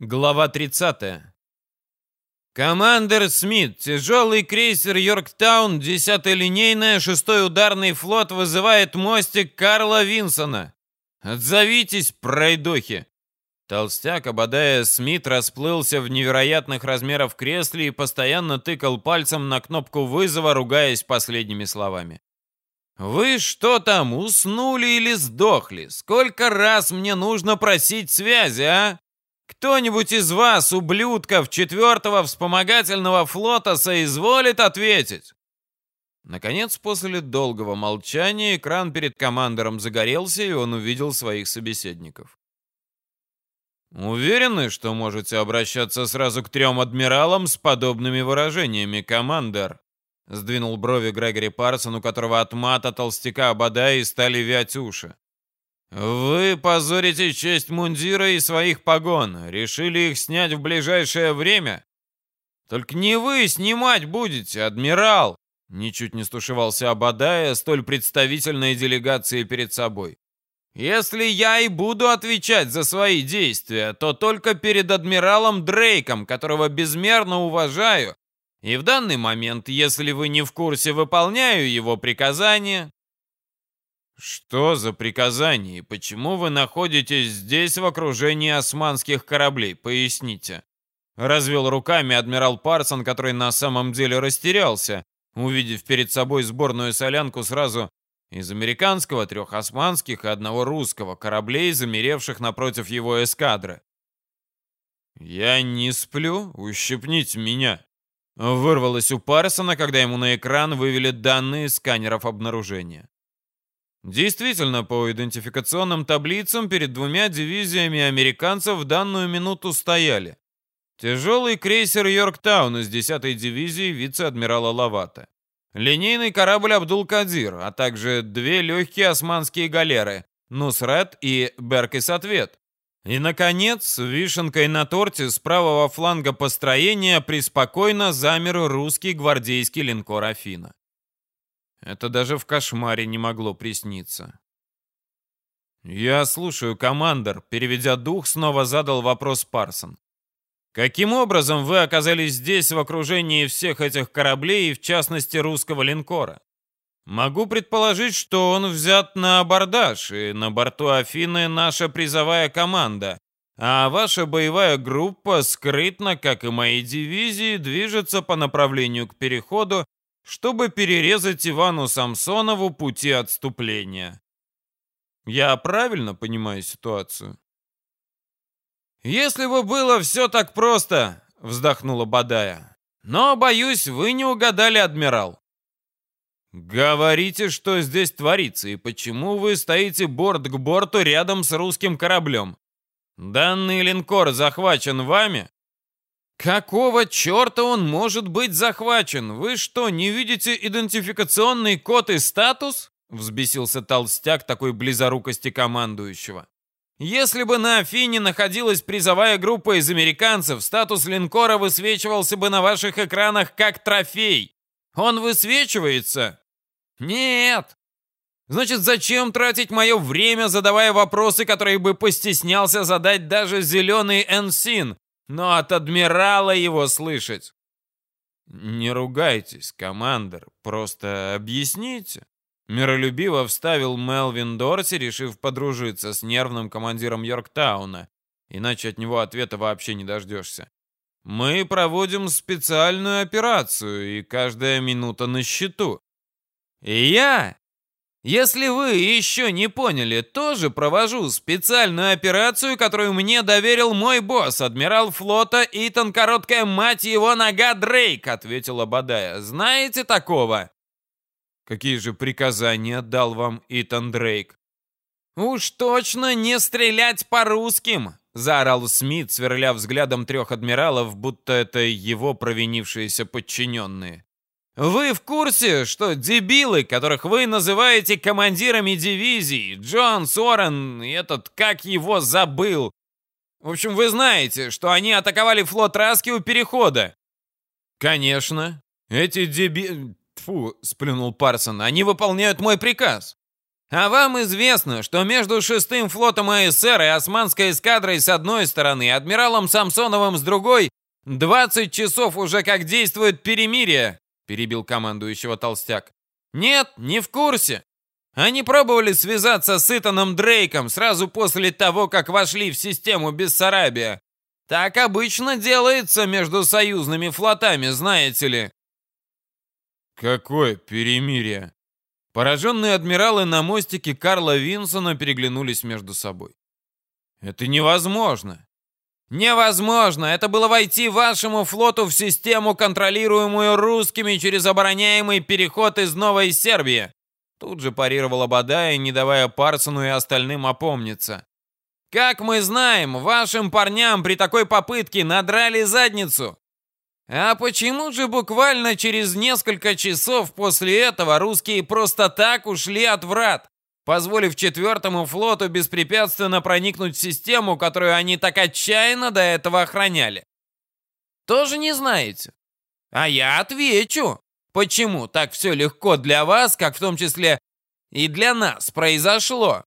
Глава 30. Командер Смит, тяжелый крейсер Йорктаун, 10-я линейная, 6-й ударный флот вызывает мостик Карла Винсона. Отзовитесь, пройдохи. Толстяк, ободая Смит, расплылся в невероятных размеров кресле и постоянно тыкал пальцем на кнопку вызова, ругаясь последними словами. «Вы что там, уснули или сдохли? Сколько раз мне нужно просить связи, а?» Кто-нибудь из вас, ублюдков четвертого вспомогательного флота, соизволит ответить?» Наконец, после долгого молчания, экран перед командором загорелся, и он увидел своих собеседников. «Уверены, что можете обращаться сразу к трем адмиралам с подобными выражениями, командор?» Сдвинул брови Грегори Парсон, у которого от мата толстяка и стали вять уши. «Вы позорите честь мундира и своих погон. Решили их снять в ближайшее время? Только не вы снимать будете, адмирал!» Ничуть не стушевался Абадая столь представительной делегацией перед собой. «Если я и буду отвечать за свои действия, то только перед адмиралом Дрейком, которого безмерно уважаю, и в данный момент, если вы не в курсе, выполняю его приказания, «Что за приказание почему вы находитесь здесь в окружении османских кораблей? Поясните». Развел руками адмирал Парсон, который на самом деле растерялся, увидев перед собой сборную солянку сразу из американского, трех османских и одного русского кораблей, замеревших напротив его эскадры. «Я не сплю? Ущипните меня!» Вырвалось у Парсона, когда ему на экран вывели данные сканеров обнаружения. Действительно, по идентификационным таблицам перед двумя дивизиями американцев в данную минуту стояли. Тяжелый крейсер «Йорктаун» из 10-й дивизии вице-адмирала Лавата. Линейный корабль «Абдул-Кадир», а также две легкие османские галеры «Нусрет» и «Беркис-Ответ». И, наконец, вишенкой на торте с правого фланга построения преспокойно замер русский гвардейский линкор «Афина». Это даже в кошмаре не могло присниться. «Я слушаю, командор», — переведя дух, снова задал вопрос Парсон. «Каким образом вы оказались здесь в окружении всех этих кораблей и, в частности, русского линкора? Могу предположить, что он взят на абордаж, и на борту Афины наша призовая команда, а ваша боевая группа скрытно, как и мои дивизии, движется по направлению к переходу чтобы перерезать Ивану Самсонову пути отступления. Я правильно понимаю ситуацию? «Если бы было все так просто», — вздохнула Бадая. «Но, боюсь, вы не угадали, адмирал». «Говорите, что здесь творится, и почему вы стоите борт к борту рядом с русским кораблем? Данный линкор захвачен вами?» «Какого черта он может быть захвачен? Вы что, не видите идентификационный код и статус?» Взбесился толстяк такой близорукости командующего. «Если бы на Афине находилась призовая группа из американцев, статус линкора высвечивался бы на ваших экранах как трофей. Он высвечивается?» «Нет!» «Значит, зачем тратить мое время, задавая вопросы, которые бы постеснялся задать даже зеленый Энсин, но от адмирала его слышать. Не ругайтесь, командир, просто объясните. Миролюбиво вставил Мелвин Дорси, решив подружиться с нервным командиром Йорктауна, иначе от него ответа вообще не дождешься. Мы проводим специальную операцию, и каждая минута на счету. И я если вы еще не поняли, тоже провожу специальную операцию, которую мне доверил мой босс, адмирал флота Итан Короткая мать его нога Дрейк, ответила Бадая. Знаете такого? Какие же приказания дал вам Итан Дрейк? Уж точно не стрелять по русским, заорал Смит, сверля взглядом трех адмиралов, будто это его провинившиеся подчиненные. Вы в курсе, что дебилы, которых вы называете командирами дивизий, Джон Сорен и этот, как его забыл? В общем, вы знаете, что они атаковали флот Раски у перехода. Конечно. Эти деби... Фу, сплюнул Парсон. Они выполняют мой приказ. А вам известно, что между шестым флотом АСР и османской эскадрой с одной стороны адмиралом Самсоновым с другой 20 часов уже как действует перемирие, перебил командующего Толстяк. Нет, не в курсе. Они пробовали связаться с Итаном Дрейком сразу после того, как вошли в систему Бессарабия. Так обычно делается между союзными флотами, знаете ли. Какое перемирие? Пораженные адмиралы на мостике Карла Винсона переглянулись между собой. «Это невозможно!» «Невозможно! Это было войти вашему флоту в систему, контролируемую русскими через обороняемый переход из Новой Сербии!» Тут же парировала Бадая, не давая Парсону и остальным опомниться. «Как мы знаем, вашим парням при такой попытке надрали задницу. А почему же буквально через несколько часов после этого русские просто так ушли от врат, позволив четвертому флоту беспрепятственно проникнуть в систему, которую они так отчаянно до этого охраняли? Тоже не знаете? А я отвечу, почему так все легко для вас, как в том числе и для нас произошло.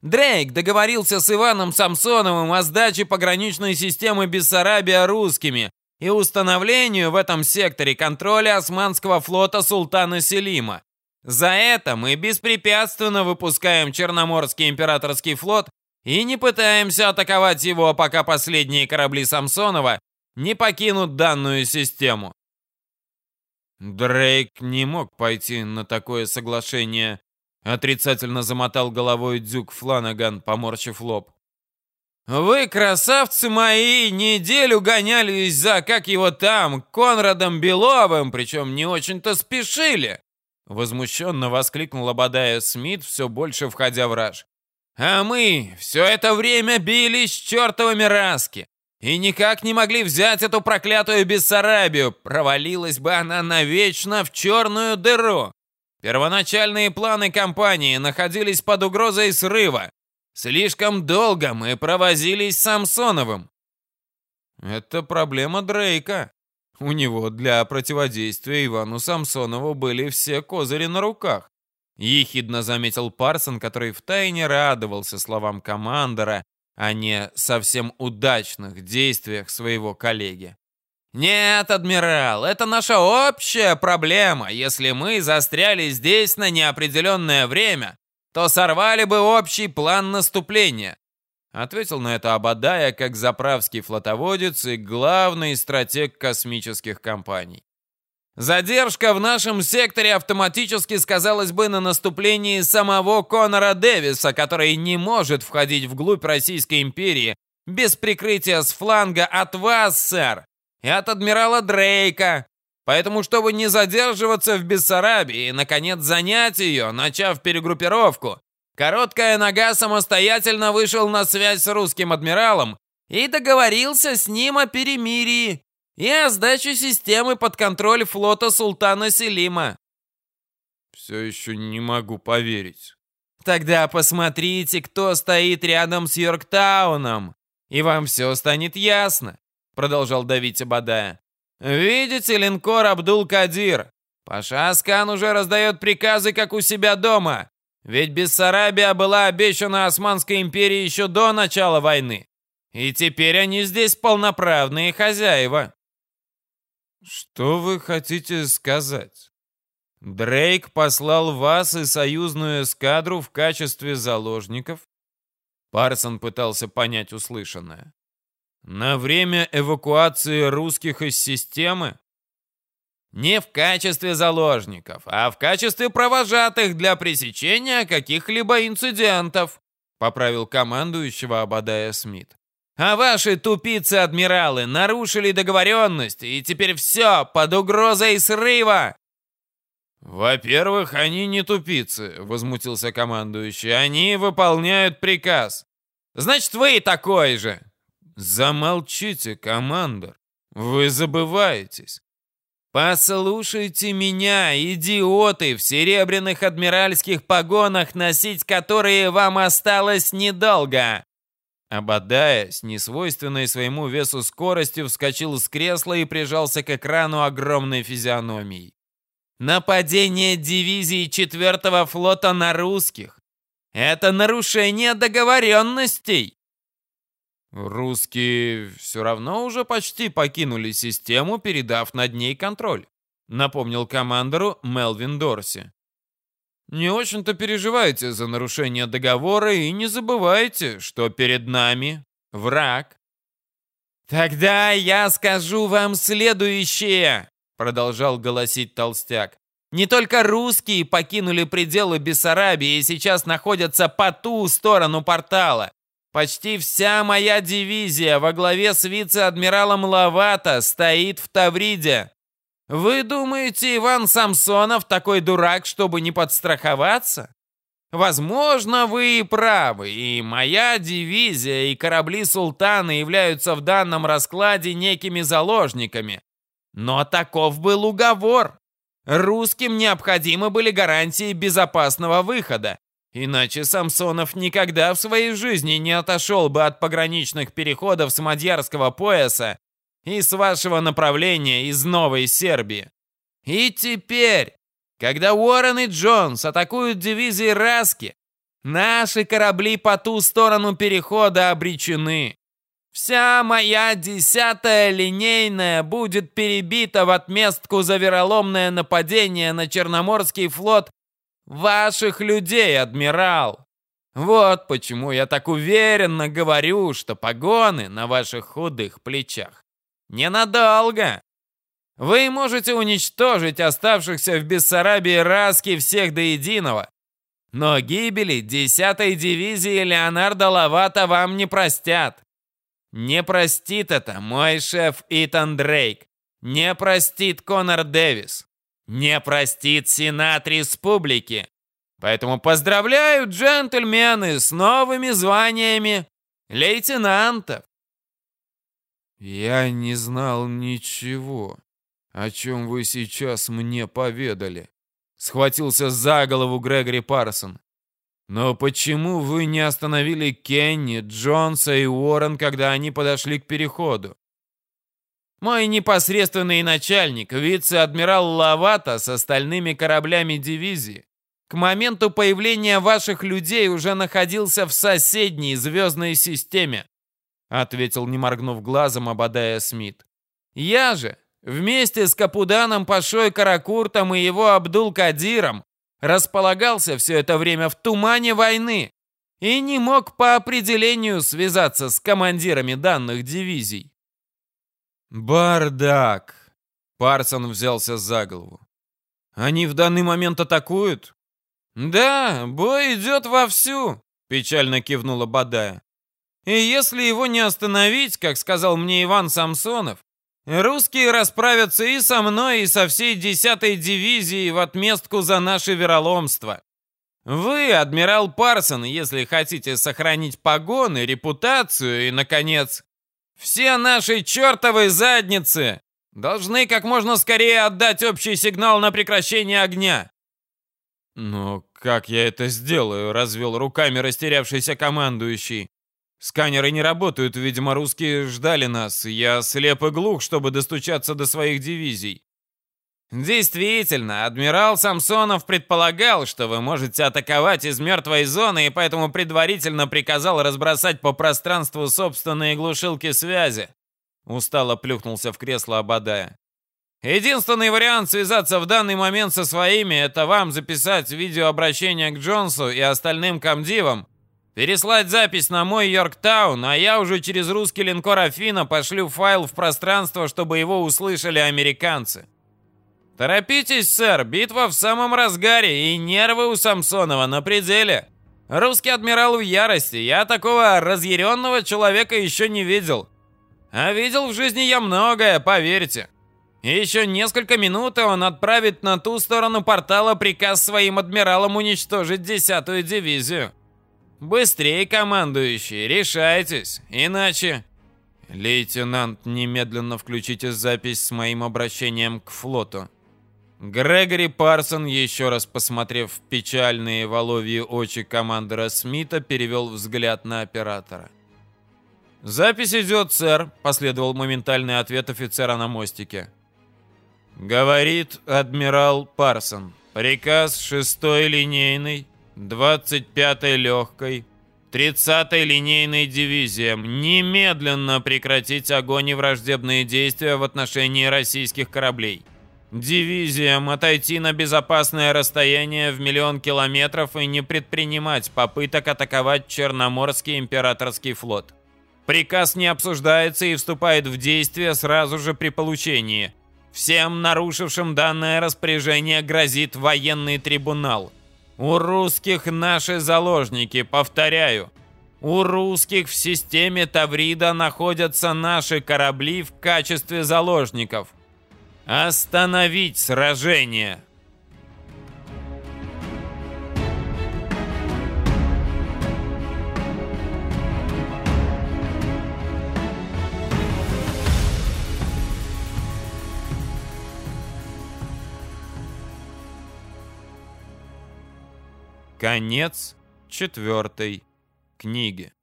Дрейк договорился с Иваном Самсоновым о сдаче пограничной системы Бессарабия русскими, и установлению в этом секторе контроля османского флота султана Селима. За это мы беспрепятственно выпускаем Черноморский императорский флот и не пытаемся атаковать его, пока последние корабли Самсонова не покинут данную систему. Дрейк не мог пойти на такое соглашение, отрицательно замотал головой Дюк Фланаган, поморщив лоб. «Вы, красавцы мои, неделю гонялись за, как его там, Конрадом Беловым, причем не очень-то спешили!» Возмущенно воскликнул Абадая Смит, все больше входя в раж. «А мы все это время бились с чертовыми раски и никак не могли взять эту проклятую Бессарабию. Провалилась бы она навечно в черную дыру. Первоначальные планы компании находились под угрозой срыва, Слишком долго мы провозились с Самсоновым. Это проблема Дрейка. У него для противодействия Ивану Самсонову были все козыри на руках. Ехидно заметил Парсон, который втайне радовался словам командора, а не совсем удачных действиях своего коллеги. «Нет, адмирал, это наша общая проблема. Если мы застряли здесь на неопределенное время, то сорвали бы общий план наступления. Ответил на это Абадая как заправский флотоводец и главный стратег космических компаний. Задержка в нашем секторе автоматически сказалась бы на наступлении самого Конора Дэвиса, который не может входить вглубь Российской империи без прикрытия с фланга от вас, сэр, и от адмирала Дрейка, Поэтому, чтобы не задерживаться в Бессарабии и, наконец, занять ее, начав перегруппировку, короткая нога самостоятельно вышел на связь с русским адмиралом и договорился с ним о перемирии и о сдаче системы под контроль флота султана Селима. Все еще не могу поверить. Тогда посмотрите, кто стоит рядом с Йорктауном, и вам все станет ясно, продолжал давить Абадая. «Видите линкор Абдул-Кадир? Паша Аскан уже раздает приказы, как у себя дома. Ведь Бессарабия была обещана Османской империи еще до начала войны. И теперь они здесь полноправные хозяева». «Что вы хотите сказать?» Дрейк послал вас и союзную эскадру в качестве заложников? Парсон пытался понять услышанное. На время эвакуации русских из системы? Не в качестве заложников, а в качестве провожатых для пресечения каких-либо инцидентов, поправил командующего Абадая Смит. А ваши тупицы-адмиралы нарушили договоренности, и теперь все под угрозой срыва. «Во-первых, они не тупицы», — возмутился командующий. «Они выполняют приказ». «Значит, вы такой же», Замолчите, командор. Вы забываетесь. Послушайте меня, идиоты в серебряных адмиральских погонах, носить которые вам осталось недолго. Ободая с несвойственной своему весу скоростью вскочил с кресла и прижался к экрану огромной физиономией. Нападение дивизии 4 флота на русских. Это нарушение договоренностей. Русские все равно уже почти покинули систему, передав над ней контроль, напомнил командору Мелвин Дорси. Не очень-то переживайте за нарушение договора и не забывайте, что перед нами враг. Тогда я скажу вам следующее, продолжал голосить толстяк. Не только русские покинули пределы Бессарабии и сейчас находятся по ту сторону портала. Почти вся моя дивизия во главе с вице-адмиралом Лавата стоит в Тавриде. Вы думаете, Иван Самсонов такой дурак, чтобы не подстраховаться? Возможно, вы и правы, и моя дивизия и корабли султана являются в данном раскладе некими заложниками. Но таков был уговор. Русским необходимы были гарантии безопасного выхода. Иначе Самсонов никогда в своей жизни не отошел бы от пограничных переходов с Мадьярского пояса и с вашего направления из Новой Сербии. И теперь, когда Уоррен и Джонс атакуют дивизии Раски, наши корабли по ту сторону перехода обречены. Вся моя десятая линейная будет перебита в отместку за вероломное нападение на Черноморский флот ваших людей, адмирал. Вот почему я так уверенно говорю, что погоны на ваших худых плечах Ненадолго. Вы можете уничтожить оставшихся в Бессарабии Раски всех до единого, но гибели 10-й дивизии Леонардо Лавата вам не простят. Не простит это мой шеф Итан Дрейк. Не простит Конор Дэвис. Не простит Сенат Республики. Поэтому поздравляю, джентльмены, с новыми званиями лейтенантов. «Я не знал ничего, о чем вы сейчас мне поведали», — схватился за голову Грегори Парсон. «Но почему вы не остановили Кенни, Джонса и Уоррен, когда они подошли к переходу?» «Мой непосредственный начальник, вице-адмирал Лавата с остальными кораблями дивизии, к моменту появления ваших людей уже находился в соседней звездной системе ответил, не моргнув глазом, ободая Смит. «Я же вместе с Капуданом Пашой Каракуртом и его Абдул-Кадиром располагался все это время в тумане войны и не мог по определению связаться с командирами данных дивизий». «Бардак!» Парсон взялся за голову. «Они в данный момент атакуют?» «Да, бой идет вовсю», — печально кивнула Бадая. И если его не остановить, как сказал мне Иван Самсонов, русские расправятся и со мной, и со всей десятой дивизией в отместку за наше вероломство. Вы, адмирал Парсон, если хотите сохранить погоны, репутацию и, наконец, все наши чертовы задницы, должны как можно скорее отдать общий сигнал на прекращение огня. «Но как я это сделаю?» — развел руками растерявшийся командующий. Сканеры не работают, видимо, русские ждали нас. Я слеп и глух, чтобы достучаться до своих дивизий. Действительно, адмирал Самсонов предполагал, что вы можете атаковать из мертвой зоны, и поэтому предварительно приказал разбросать по пространству собственные глушилки связи. Устало плюхнулся в кресло Абадая. Единственный вариант связаться в данный момент со своими – это вам записать видеообращение к Джонсу и остальным комдивам Переслать запись на мой Йорктаун, а я уже через русский линкор Афина пошлю файл в пространство, чтобы его услышали американцы. Торопитесь, сэр, битва в самом разгаре, и нервы у Самсонова на пределе. Русский адмирал в ярости, я такого разъяренного человека еще не видел. А видел в жизни я многое, поверьте. Еще несколько минут, и он отправит на ту сторону портала приказ своим адмиралам уничтожить десятую дивизию. Быстрее, командующий, решайтесь, иначе... Лейтенант, немедленно включите запись с моим обращением к флоту. Грегори Парсон, еще раз посмотрев в печальные воловьи очи командора Смита, перевел взгляд на оператора. «Запись идет, сэр», — последовал моментальный ответ офицера на мостике. Говорит адмирал Парсон. Приказ 6-й линейной, 25-й легкой, 30-й линейной дивизиям немедленно прекратить огонь и враждебные действия в отношении российских кораблей. Дивизиям отойти на безопасное расстояние в миллион километров и не предпринимать попыток атаковать Черноморский императорский флот. Приказ не обсуждается и вступает в действие сразу же при получении. Всем нарушившим данное распоряжение грозит военный трибунал. У русских наши заложники, повторяю. У русских в системе Таврида находятся наши корабли в качестве заложников. Остановить сражение! Конец четвертой книги.